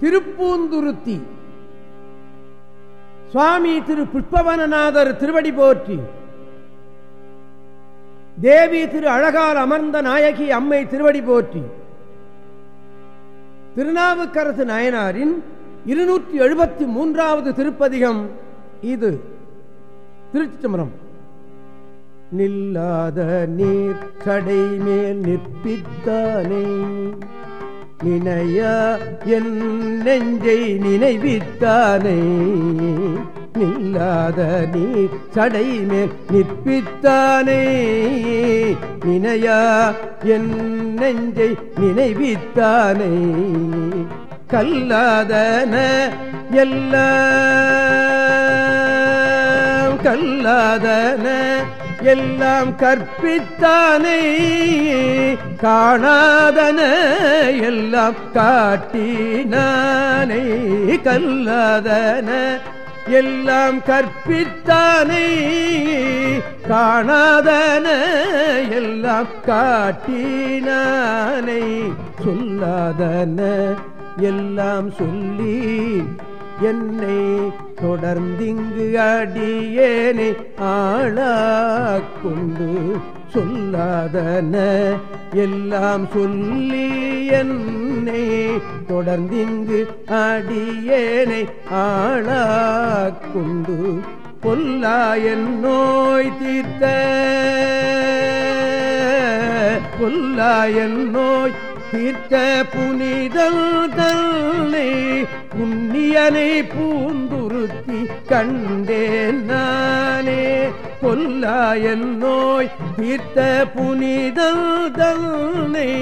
திருப்பூந்துருத்தி. சுவாமி திரு புஷ்பவனநாதர் திருவடி போற்றி. தேவி திரு அழகால் அமர்ந்த நாயகி அம்மை திருவடி போற்றி. திருநாவுக்கரசு நாயனாரின் இருநூற்றி எழுபத்தி மூன்றாவது திருப்பதிகம் இது. திருச்சி சம்பரம் நில்லாத நீர் கடை மேல் நிற்பித்தானே. நினையா? என் நெஞ்சை நினைவித்தானே? நில்லாத நீ சடை மேல் நிற்பித்தானே? நினையா? என் நெஞ்சை நினைவித்தானே? கல்லாதன எல்லாம் கல்லாதன எல்லாம் கற்பித்தானே. காணாதன எல்லாம் காட்டினானே. கல்லாதன எல்லாம் கற்பித்தானே. காணாதன எல்லாம் காட்டினானே. சொல்லாதன எல்லாம் சொல்லி என்னை தொடர்ந்திங்கு அடியேனை ஆளாக்கொண்டு சொல்லாதன எல்லாம் சொல்லி என்னை தொடர்ந்திங்கு அடியேனை ஆளாக்கொண்டு பொல்லாயன் நோய் தீர்த்த பொல்லாயன் நோய் தீர்த்த புனிதல் தன்னை புண்ணியனை பூந்துருத்தி கண்டேன் நானே. கொல்லாயன் நோய் தீர்த்த புனிதல் தன்னை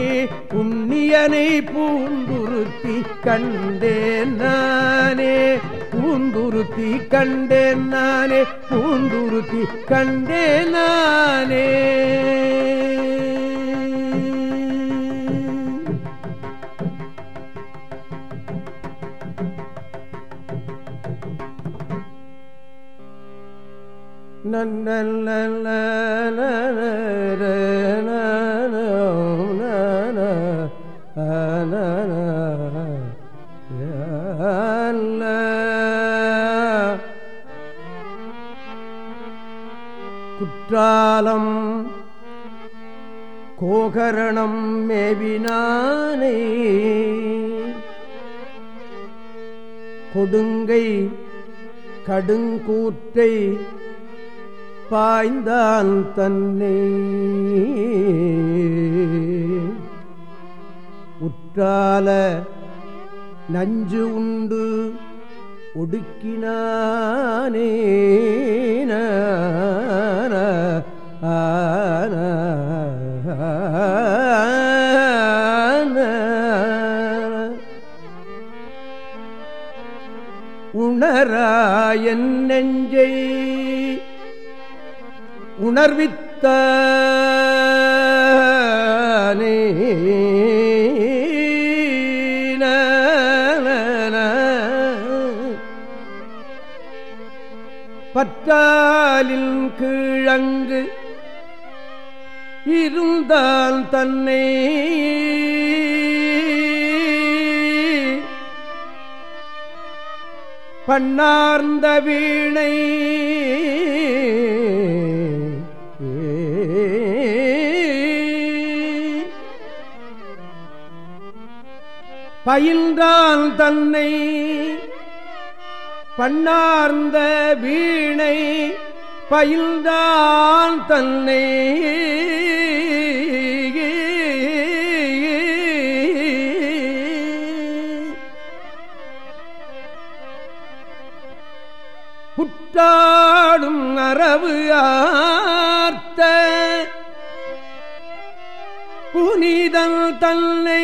புண்ணியனை பூந்துருத்தி கண்டேன் நானே. பூந்துருத்தி கண்டேன் நானே. பூந்துருத்தி கண்டேன் நானே. குற்றாலம் கோகரணம் மேவினானே. கொடுங்கை கடுங்கூற்றை பாய்ந்தான் தன்னை உற்றால நஞ்சு உண்டு ஒடுக்கினானே. உணராயன் நெஞ்சை உணர்வித்த பற்றாலின் கீழங்கு இருந்தால் தன்னை பண்ணார்ந்த வீணை பயின்றால் தன்னை பண்ணார்ந்த வீணை பயில்தான் தன்னை புட்டாடும் அரவு ஆர்த்த புனிதல் தன்னை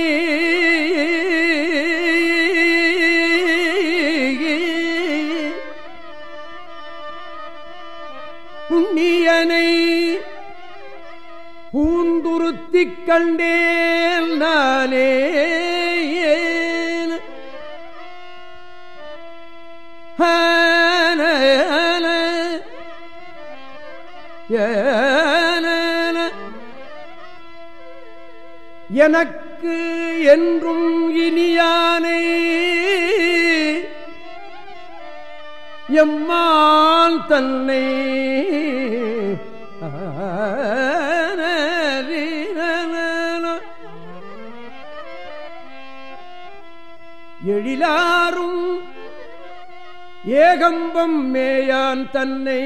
கண்டேன் நானே எனக்கு என்றும் இனியானை எம்மான் தன்னை எழிலாரும் ஏகம்பம் மேயான் தன்னை.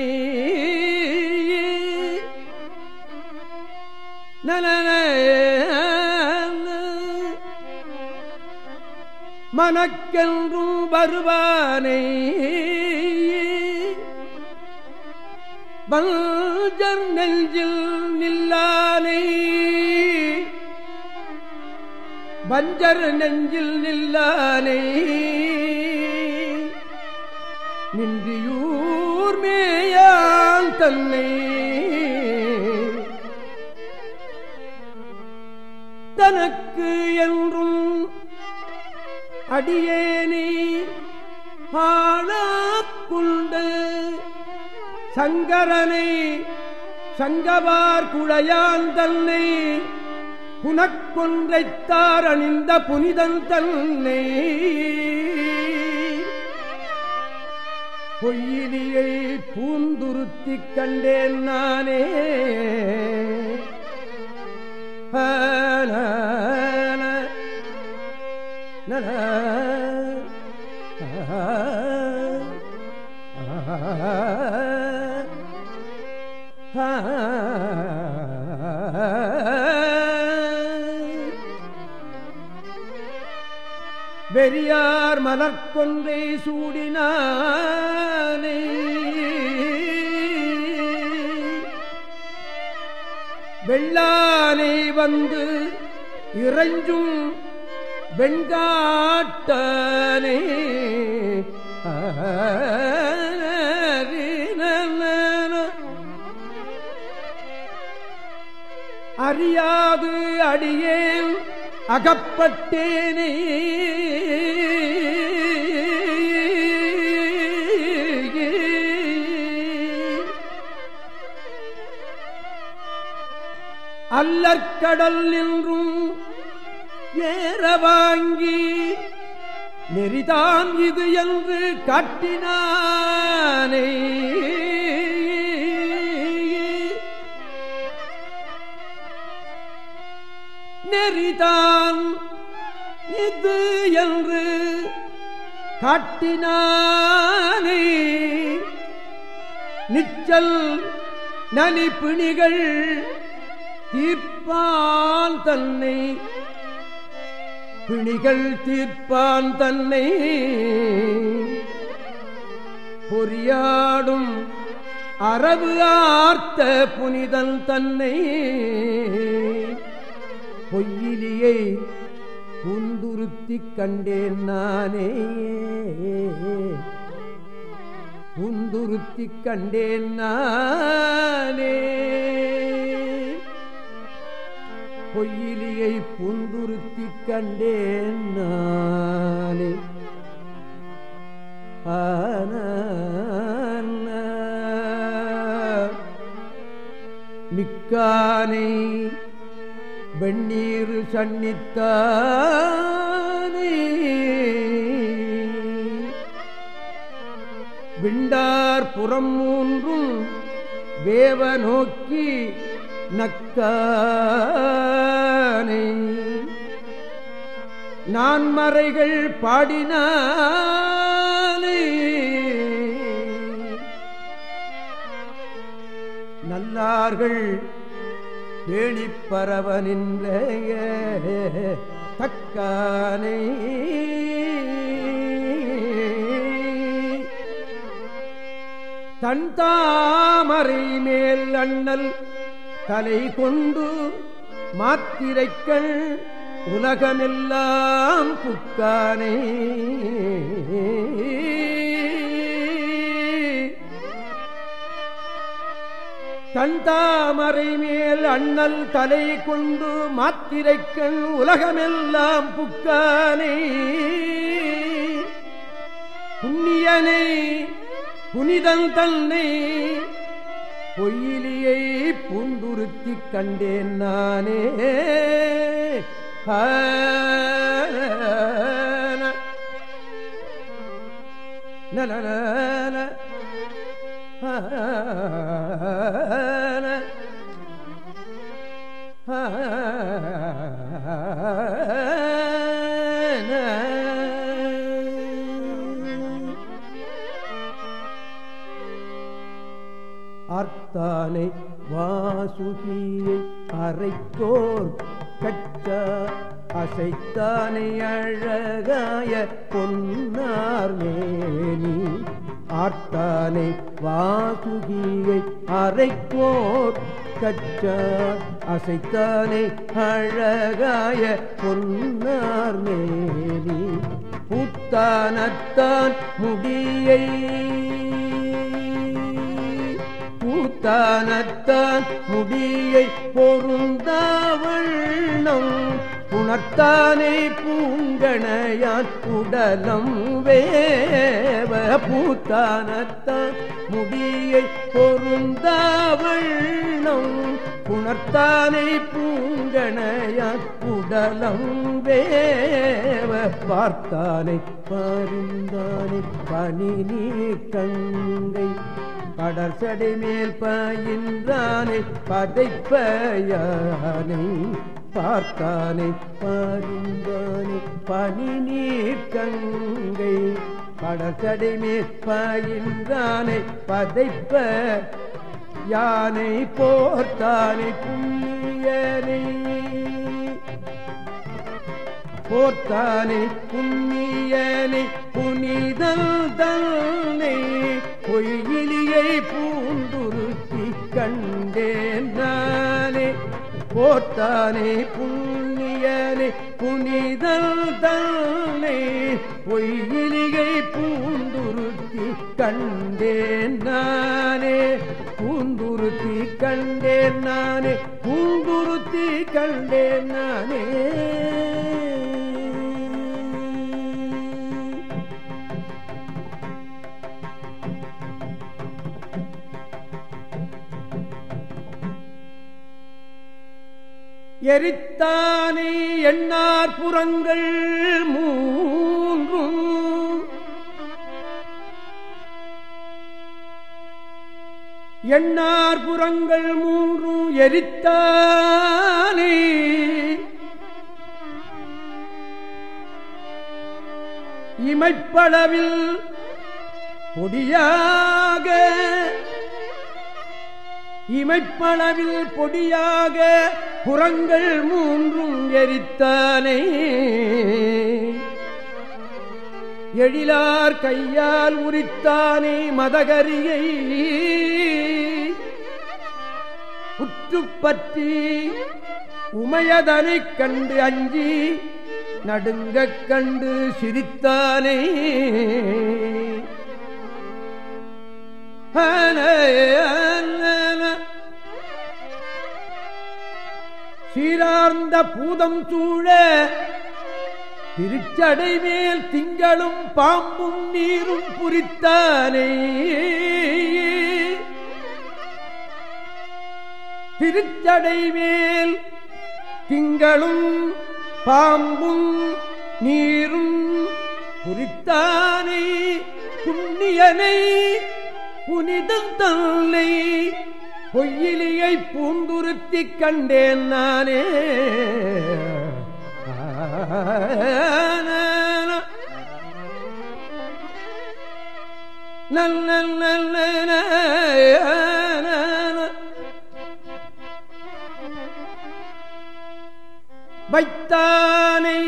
மனக்கென்றும் வருவானை. வஞ்சர் நெஞ்சில் நில்லானை. வஞ்சர் நெஞ்சில் நில்லானை. நின்றியூர் மேயான் தன்னை. தனக்கு என்றும் அடியேனே. ஆளாக்குண்ட சங்கரனை சங்கவார் குழையான் தன்னை. புனக்கொன்றைத்தார் அணிந்த புனிதன் தன்னை பொய்யிலியை பூந்துருத்திக் கண்டேன் நானே ஆ பெரியார் மலர்கொன்றை சூடினானே. வெள்ளானை வந்து இறைஞ்சும் வெண்காட்டனே. அறியாது அடியேன் அகப்பட்டேனே. அல்லற்கடல் நின்றும் ஏற வாங்கி நெறிதான் இது என்று காட்டினானே. நெறிதான் இது என்று காட்டினானே. நிச்சல் நனிப்பிணிகள் தீர்ப்பான் தன்னை பிணிகள் தீர்ப்பான் தன்னை. பொறியாடும் அரபு ஆர்த்த புனிதன் தன்னை. பொய்யிலியை புந்துருத்திக் கண்டேன் நானே. புந்துருத்திக் கண்டேன் நானே. பொய்யிலியை புந்துருத்திக் கண்டேன் நானே. ஆன மிக்கானை வெண்ணீர் சன்னித்தானே. விண்டார் புறம் மூன்றும் வேவ நோக்கி நக்கானை. நான்மறைகள் பாடினாலே நல்லார்கள் பேணிப் நின்ற தக்கானை. தன் தாமரை மேல் அண்ணல் தலை கொண்டு மாத்திரைக்கள் உலகமெல்லாம் புக்கானே. தன் தாமரை மேல் அண்ணல் தலை கொண்டு மாத்திரைக்கண் உலகமெல்லாம் புக்கானை புண்ணியனை புனிதன் தன்னை பொய்யிலியை பூண்டுருத்தி கண்டேன் நானே ஆன. அர்த்தானை வாசுகியை அரைக்கோர் கச்சா அசைத்தானை அழகாய பொன்னார் மேனி. ஆர்த்தானை வாசுகியை அரைக்கோர் கச்ச அசைத்தானே அழகாய பொன்னார் மேலி பூத்தானத்தான் முடியை பூத்தானத்தான் முடியை பொருந்தாவண்ணம் புணர்த்தானே பூங்கணையான் உடலம் வேவ பூத்தானத்தான் முடியை பொருந்தாவண்ணம். புணர்த்தானே பூங்கணையான் உடலம் வேவ பார்த்தானை பருந்தானே பனி நீர் கங்கை. கடற்சடை மேல் பயின்றானை பதைப்பயானை பார்த்தானை பருந்தானை பனி நீர் கங்கை. படர்சடை மேல் பதைப்ப யானை போர்த்தானை புண்ணியனை. போர்த்தானே புண்ணியனை புனிதல் தன்னை பொய்யிலியை பூந்துருத்தி கண் போர்த்தானே புண்ணியனே புனிதல் தானே பொய்யிலிகை பூந்துருத்தி கண்டேன் நானே பூந்துருத்தி கண்டேன் நானே பூந்துருத்தி கண்டேன் நானே. எரித்தானே எண்ணார் புறங்கள் மூன்றும். எண்ணார் புறங்கள் மூன்றும் எரித்தானே. இமைப்பளவில் பொடியாக இமைப்பளவில் பொடியாக புறங்கள் மூன்றும் எரித்தானே. எழிலார் கையால் உரித்தானே மதகரியை. உற்றுப்பற்றி உமையதனைக் கண்டு அஞ்சி நடுங்கக் கண்டு சிரித்தானே. சீரார்ந்த பூதம் சூழ திருச்சடை மேல் திங்களும் பாம்பும் நீரும் புரித்தானே. திருச்சடை மேல் திங்களும் பாம்பும் நீரும் புரித்தானே. புண்ணியனை புனிதம் தன்னை பொய்யிலியை பூந்துருத்தி கண்டேன் நானே. நல்ல நல்ல வைத்தானை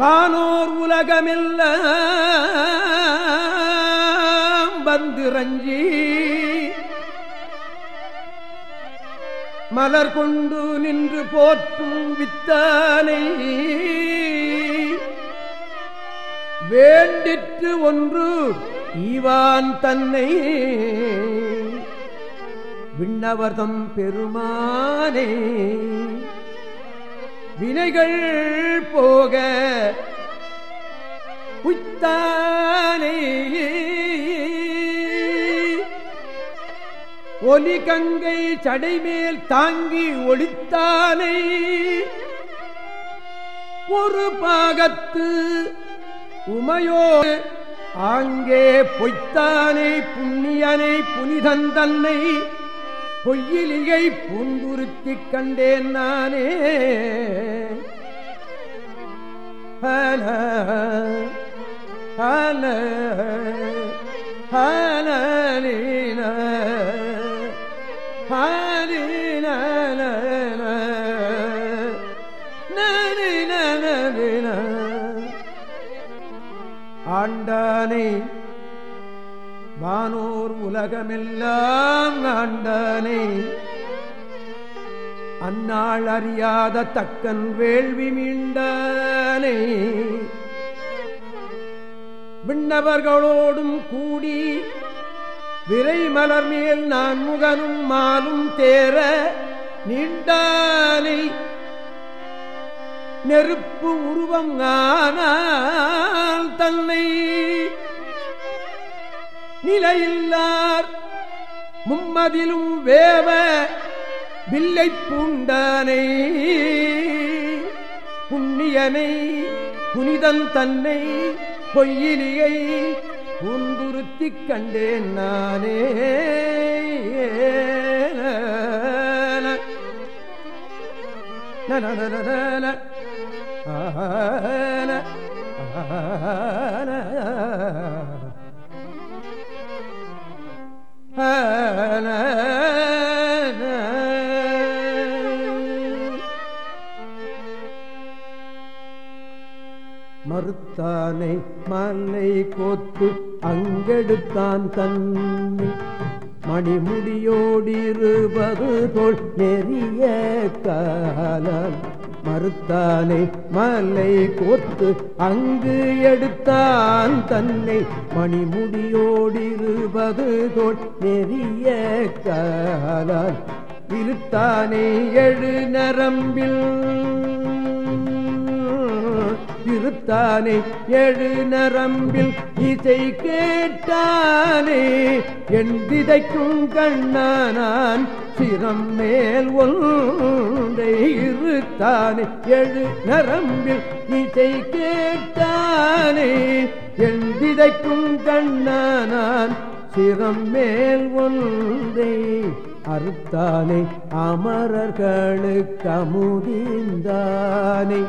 வானோர் உலகமெல்லாம் வந்து ரஞ்சி மலர் கொண்டு நின்று போற்றும் வித்தானை. வேண்டிற்று ஒன்று ஈவான் தன்னை. விண்ணவர்தம் பெருமானே. வினைகள் போக உய்த்தானே. ஒலி கங்கை சடைமேல் தாங்கி ஒளித்தானே. ஒரு பாகத்து உமையோ ஆங்கே பொய்த்தானை புண்ணியனை புனிதன் தன்னை பொய்யிலிகை பூந்துருத்திக் கண்டேன் நானே. ஹல ஹல ஹலீன ஆண்டானை வானோர் உலகமெல்லாம் ஆண்டானை. அந்நாள் அறியாத தக்கன் வேள்வி மீண்டானே. விண்ணவர்களோடும் கூடி விரை மலர் மேல் நான் முகனும் மாலும் தேர நீண்டானை நெருப்பு உருவம் ஆனால் தன்னை நிலையில்லார். மும்மதிலும் வேவ வில்லை பூண்டானை புண்ணியனை புனிதன் தன்னை பொய்யிலியை பூந்துருத்திக் கண்டேன் நானே நன எடுத்தான் தன்னை மணிமுடியோடிருபது போல் நெறிய காலம். மறுத்தானை மலை கோத்து அங்கு எடுத்தான் தன்னை மணிமுடியோடிருபது போல் நெறிய காலால் இருத்தானே எழு நரம்பில் இருத்தானே எழு நரம்பில் இசை கேட்டானே? என் திதைக்கும் கண்ணானான் சிரம் மேல் ஒன்றை இருத்தானே? எழு நரம்பில் இசை கேட்டானே? என் திதைக்கும் கண்ணானான் சிரம் மேல் ஒன்றை அறுத்தானே? அமரர்களுக்கு அமுதிந்தானே?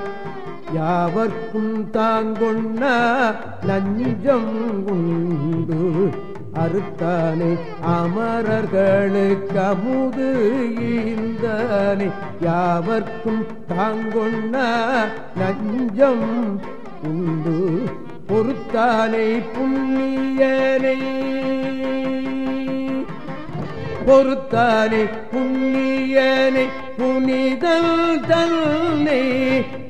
யாவர்க்கும் தாங்கொண்ண நஞ்சம் உண்டு. அறுத்தானே அமரர்களுக்கு அமுது ஈந்தானே. யாவர்க்கும் தாங்கொண்ண நஞ்சம் உண்டு. பொறுத்தானை புண்ணியனை. பொறுத்தானே புண்ணியனை புனிதல் தன்னை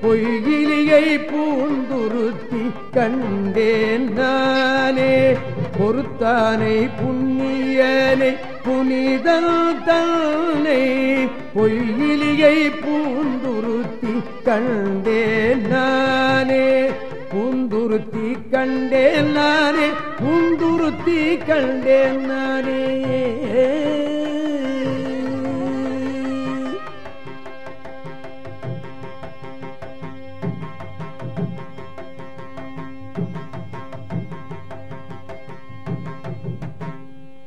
பொய்கிலியை பூந்துருத்தி கண்டேன் நானே. பொறுத்தானை புண்ணியனை புனிதல் தன்னை பொய்கிலியை பூந்துருத்தி கண்டேன் நானே. பூந்துருத்தி கண்டேன் நானே பூந்துருத்தி கண்டேன் நானே.